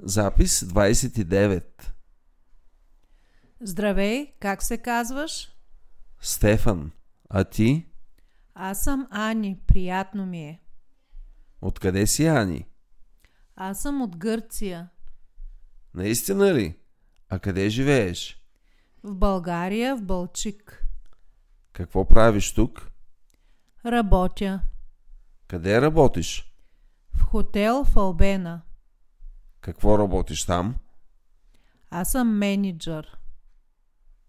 Запис 29. Здравей, как се казваш? Стефан. А ти? Аз съм Ани, приятно ми е. Откъде си, Ани? Аз съм от Гърция. Наистина ли? А къде живееш? В България, в Балчик. Какво правиш тук? Работя. Къде работиш? В хотел в Албена. Какво работиш там? Аз съм менеджер.